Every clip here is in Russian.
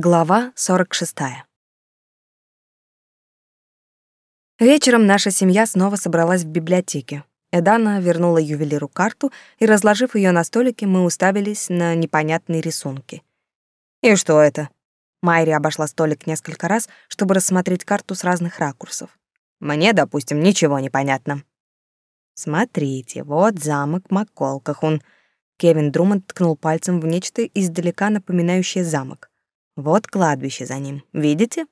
Глава 46. Вечером наша семья снова собралась в библиотеке. Эдана вернула ювелиру карту, и, разложив ее на столике, мы уставились на непонятные рисунки. «И что это?» Майри обошла столик несколько раз, чтобы рассмотреть карту с разных ракурсов. «Мне, допустим, ничего не понятно». «Смотрите, вот замок Маколкахун». Кевин Друмонд ткнул пальцем в нечто издалека напоминающее замок. Вот кладбище за ним, видите?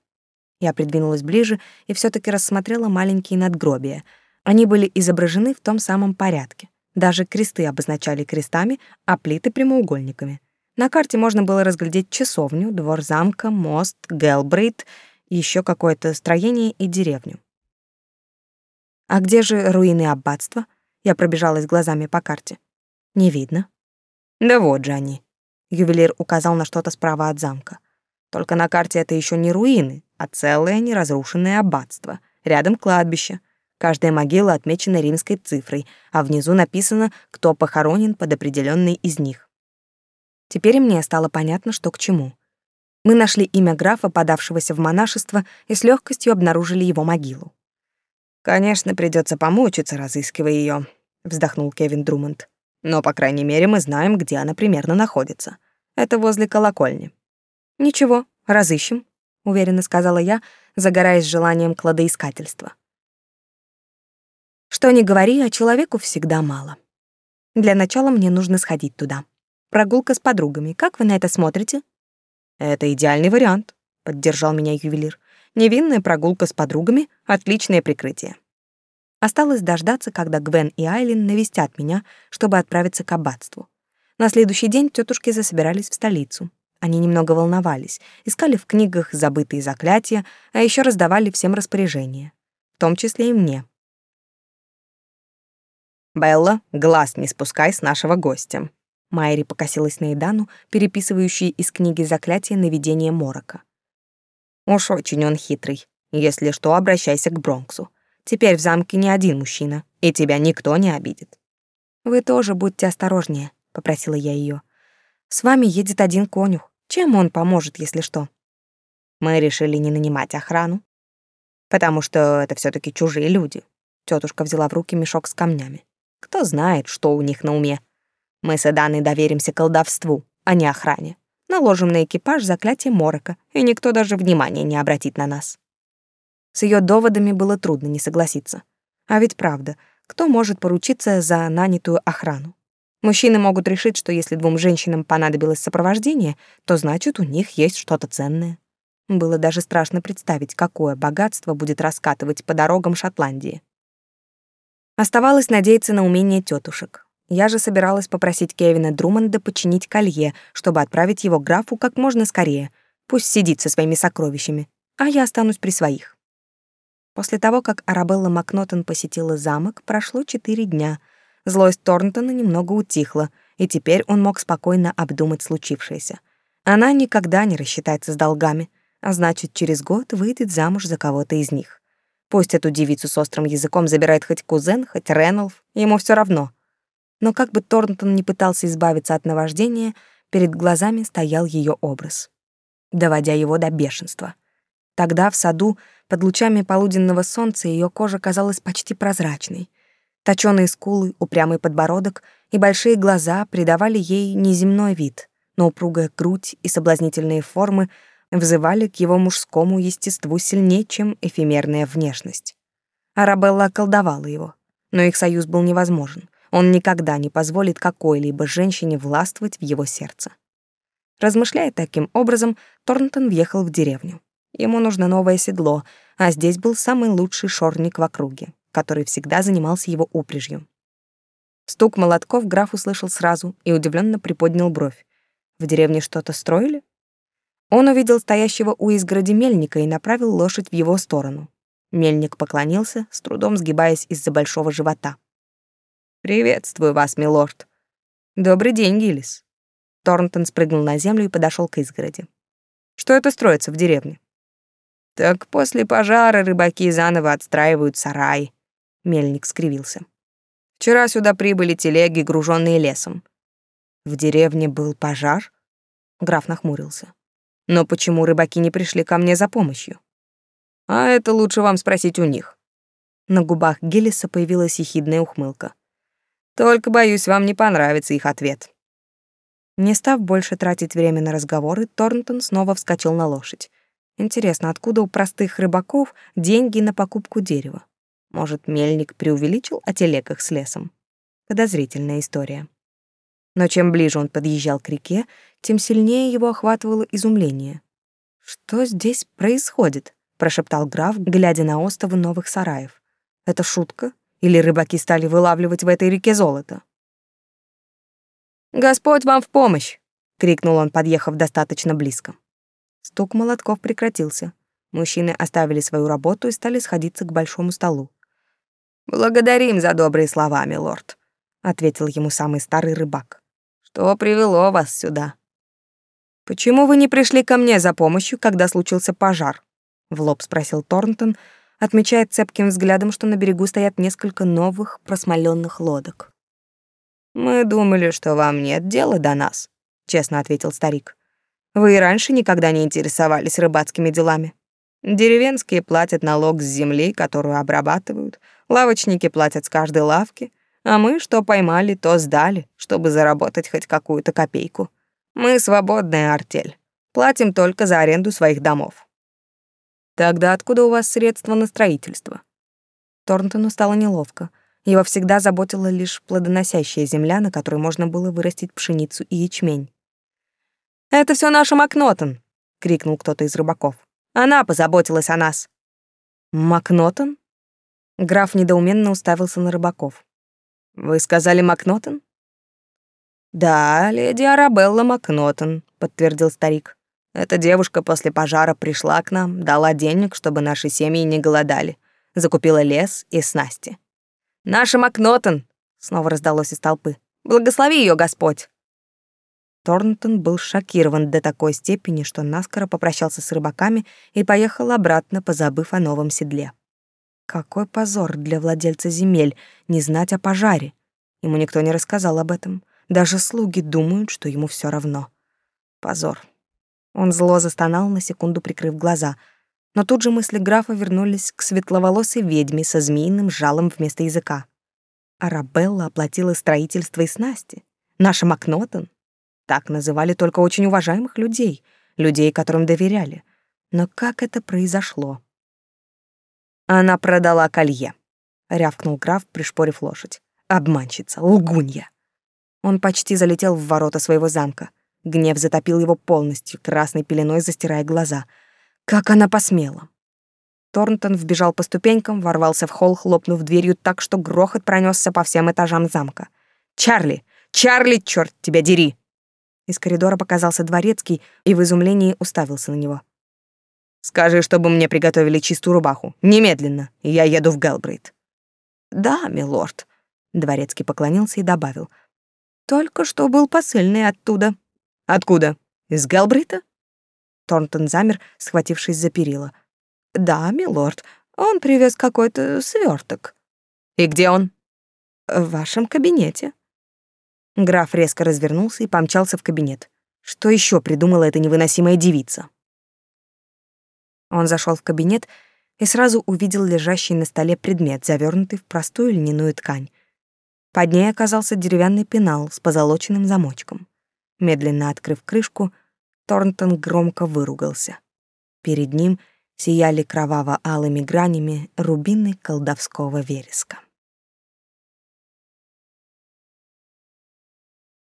Я придвинулась ближе и все таки рассмотрела маленькие надгробия. Они были изображены в том самом порядке. Даже кресты обозначали крестами, а плиты — прямоугольниками. На карте можно было разглядеть часовню, двор замка, мост, Гелбрейт, еще какое-то строение и деревню. А где же руины аббатства? Я пробежалась глазами по карте. Не видно. Да вот же они. Ювелир указал на что-то справа от замка. Только на карте это еще не руины, а целое неразрушенное аббатство. Рядом кладбище. Каждая могила отмечена римской цифрой, а внизу написано, кто похоронен под определенной из них. Теперь мне стало понятно, что к чему. Мы нашли имя графа, подавшегося в монашество, и с легкостью обнаружили его могилу. «Конечно, придется помучиться, разыскивая ее, вздохнул Кевин Друмонд. «Но, по крайней мере, мы знаем, где она примерно находится. Это возле колокольни. Ничего, разыщем, уверенно сказала я, загораясь желанием кладоискательства. Что ни говори, а человеку всегда мало. Для начала мне нужно сходить туда. Прогулка с подругами. Как вы на это смотрите? Это идеальный вариант, поддержал меня ювелир. Невинная прогулка с подругами отличное прикрытие. Осталось дождаться, когда Гвен и Айлин навестят меня, чтобы отправиться к аббатству. На следующий день тетушки засобирались в столицу. Они немного волновались, искали в книгах забытые заклятия, а еще раздавали всем распоряжения, в том числе и мне. «Белла, глаз не спускай с нашего гостя». Майри покосилась на Идану, переписывающей из книги заклятия наведения морока. «Уж очень он хитрый. Если что, обращайся к Бронксу. Теперь в замке не один мужчина, и тебя никто не обидит». «Вы тоже будьте осторожнее», — попросила я ее. С вами едет один конюх. Чем он поможет, если что? Мы решили не нанимать охрану, потому что это все таки чужие люди. Тетушка взяла в руки мешок с камнями. Кто знает, что у них на уме. Мы с Эданой доверимся колдовству, а не охране. Наложим на экипаж заклятие морока, и никто даже внимания не обратит на нас. С ее доводами было трудно не согласиться. А ведь правда, кто может поручиться за нанятую охрану? Мужчины могут решить, что если двум женщинам понадобилось сопровождение, то значит, у них есть что-то ценное. Было даже страшно представить, какое богатство будет раскатывать по дорогам Шотландии. Оставалось надеяться на умение тетушек. Я же собиралась попросить Кевина Друмонда починить колье, чтобы отправить его графу как можно скорее. Пусть сидит со своими сокровищами, а я останусь при своих. После того, как Арабелла Макнотон посетила замок, прошло четыре дня — Злость Торнтона немного утихла, и теперь он мог спокойно обдумать случившееся. Она никогда не рассчитается с долгами, а значит, через год выйдет замуж за кого-то из них. Пусть эту девицу с острым языком забирает хоть кузен, хоть Реналф, ему все равно. Но как бы Торнтон не пытался избавиться от наваждения, перед глазами стоял ее образ, доводя его до бешенства. Тогда в саду, под лучами полуденного солнца, ее кожа казалась почти прозрачной. Точёные скулы, упрямый подбородок и большие глаза придавали ей неземной вид, но упругая грудь и соблазнительные формы взывали к его мужскому естеству сильнее, чем эфемерная внешность. Арабелла околдовала его, но их союз был невозможен. Он никогда не позволит какой-либо женщине властвовать в его сердце. Размышляя таким образом, Торнтон въехал в деревню. Ему нужно новое седло, а здесь был самый лучший шорник в округе который всегда занимался его упряжью. Стук молотков граф услышал сразу и удивленно приподнял бровь. В деревне что-то строили? Он увидел стоящего у изгороди мельника и направил лошадь в его сторону. Мельник поклонился, с трудом сгибаясь из-за большого живота. «Приветствую вас, милорд». «Добрый день, Гиллис». Торнтон спрыгнул на землю и подошел к изгороди. «Что это строится в деревне?» «Так после пожара рыбаки заново отстраивают сарай», Мельник скривился. Вчера сюда прибыли телеги, груженные лесом. В деревне был пожар? Граф нахмурился. Но почему рыбаки не пришли ко мне за помощью? А это лучше вам спросить у них. На губах Гиллиса появилась ехидная ухмылка. Только, боюсь, вам не понравится их ответ. Не став больше тратить время на разговоры, Торнтон снова вскочил на лошадь. Интересно, откуда у простых рыбаков деньги на покупку дерева? Может, мельник преувеличил о телегах с лесом? Подозрительная история. Но чем ближе он подъезжал к реке, тем сильнее его охватывало изумление. «Что здесь происходит?» — прошептал граф, глядя на остовы новых сараев. «Это шутка? Или рыбаки стали вылавливать в этой реке золото?» «Господь вам в помощь!» — крикнул он, подъехав достаточно близко. Стук молотков прекратился. Мужчины оставили свою работу и стали сходиться к большому столу. «Благодарим за добрые слова, милорд», — ответил ему самый старый рыбак. «Что привело вас сюда?» «Почему вы не пришли ко мне за помощью, когда случился пожар?» — в лоб спросил Торнтон, отмечая цепким взглядом, что на берегу стоят несколько новых просмоленных лодок. «Мы думали, что вам нет дела до нас», — честно ответил старик. «Вы и раньше никогда не интересовались рыбацкими делами. Деревенские платят налог с земли, которую обрабатывают, лавочники платят с каждой лавки, а мы, что поймали, то сдали, чтобы заработать хоть какую-то копейку. Мы свободная артель, платим только за аренду своих домов». «Тогда откуда у вас средства на строительство?» Торнтону стало неловко — его всегда заботила лишь плодоносящая земля, на которой можно было вырастить пшеницу и ячмень. «Это все наша Макнотон!» — крикнул кто-то из рыбаков. «Она позаботилась о нас!» «Макнотон?» Граф недоуменно уставился на рыбаков. «Вы сказали Макнотон?» «Да, леди Арабелла Макнотон», — подтвердил старик. «Эта девушка после пожара пришла к нам, дала денег, чтобы наши семьи не голодали, закупила лес и снасти. Наша Макнотон!» — снова раздалось из толпы. «Благослови ее, Господь!» Торнтон был шокирован до такой степени, что наскоро попрощался с рыбаками и поехал обратно, позабыв о новом седле. Какой позор для владельца земель не знать о пожаре. Ему никто не рассказал об этом. Даже слуги думают, что ему все равно. Позор. Он зло застонал, на секунду прикрыв глаза — но тут же мысли графа вернулись к светловолосой ведьме со змеиным жалом вместо языка. Арабелла оплатила строительство и снасти. Наша Макнотон. Так называли только очень уважаемых людей, людей, которым доверяли. Но как это произошло? Она продала колье, рявкнул граф, пришпорив лошадь. Обманщица, лгунья. Он почти залетел в ворота своего замка. Гнев затопил его полностью, красной пеленой застирая глаза — как она посмела? Торнтон вбежал по ступенькам, ворвался в холл, хлопнув дверью так, что грохот пронесся по всем этажам замка. «Чарли! Чарли, черт тебя дери!» Из коридора показался дворецкий и в изумлении уставился на него. «Скажи, чтобы мне приготовили чистую рубаху. Немедленно. Я еду в Гэлбрейт». «Да, милорд», — дворецкий поклонился и добавил. «Только что был посыльный оттуда». «Откуда? Из Гэлбрейта?» Торнтон замер, схватившись за перила. «Да, милорд, он привез какой-то сверток. «И где он?» «В вашем кабинете». Граф резко развернулся и помчался в кабинет. Что еще придумала эта невыносимая девица? Он зашел в кабинет и сразу увидел лежащий на столе предмет, завернутый в простую льняную ткань. Под ней оказался деревянный пенал с позолоченным замочком. Медленно открыв крышку, Торнтон громко выругался. Перед ним сияли кроваво-алыми гранями рубины колдовского вереска.